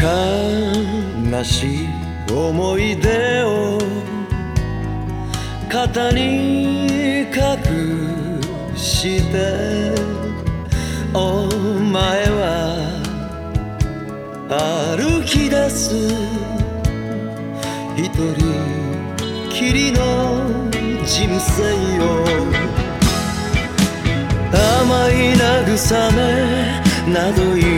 悲しい思い出を肩に隠してお前は歩き出す一人きりの人生を甘い慰めなど今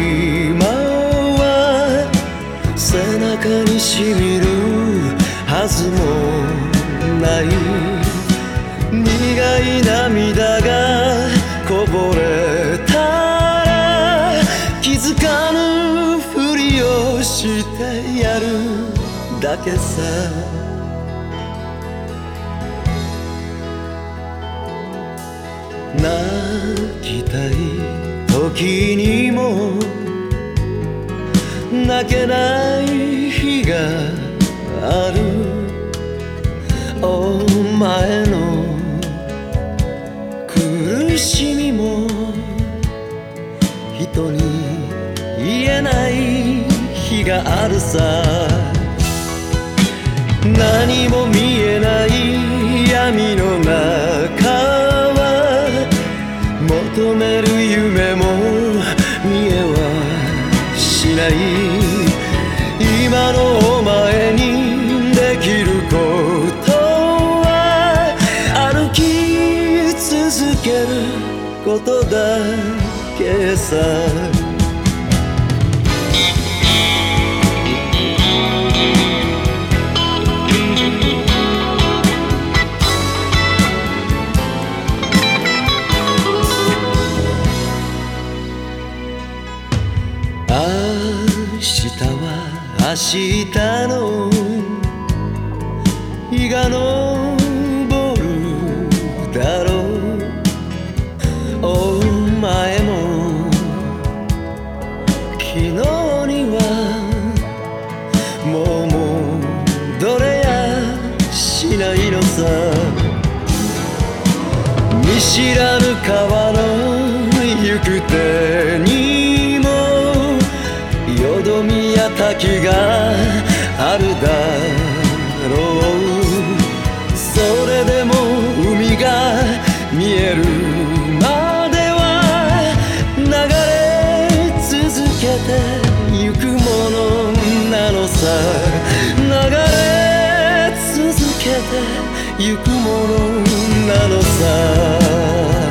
しみるはずもない苦い涙がこぼれたら気づかぬふりをしてやるだけさ。泣きたい時にも泣けない日がある。お前の苦しみも人に言えない日があるさ。何も見えないことだけさ。明日は明日の日が昇見知らぬ川の行く手にもよどみや滝があるだろう。それでも海が見えるまでは流れ続けてゆくものなのさ。流れ続けて。ゆくものなのさ